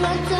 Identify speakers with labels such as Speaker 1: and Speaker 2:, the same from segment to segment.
Speaker 1: But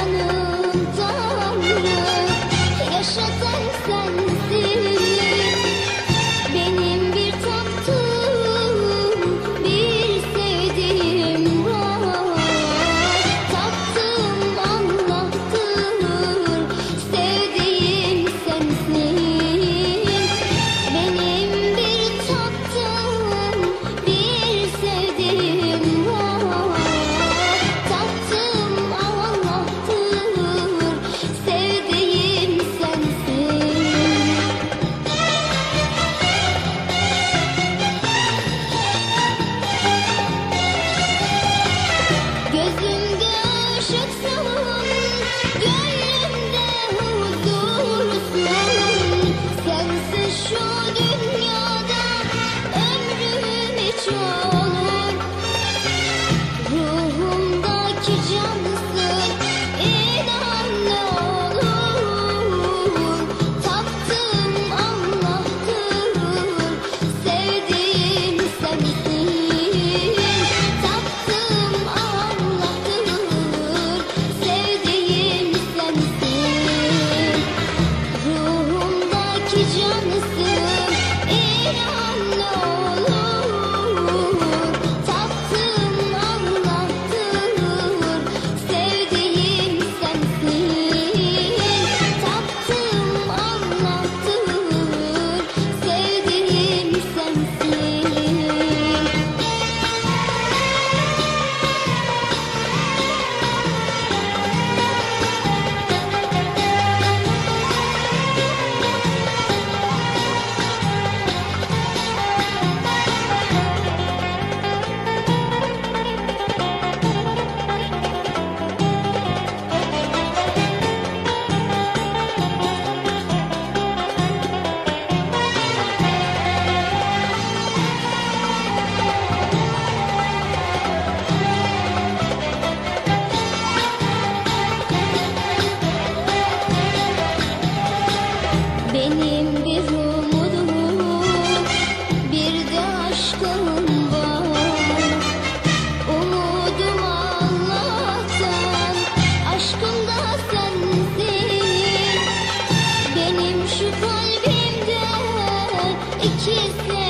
Speaker 1: benim bir umudum bir de aşkım var. Umudum Allah'tan aşkım da sensin. Benim şu kalbimde ikisi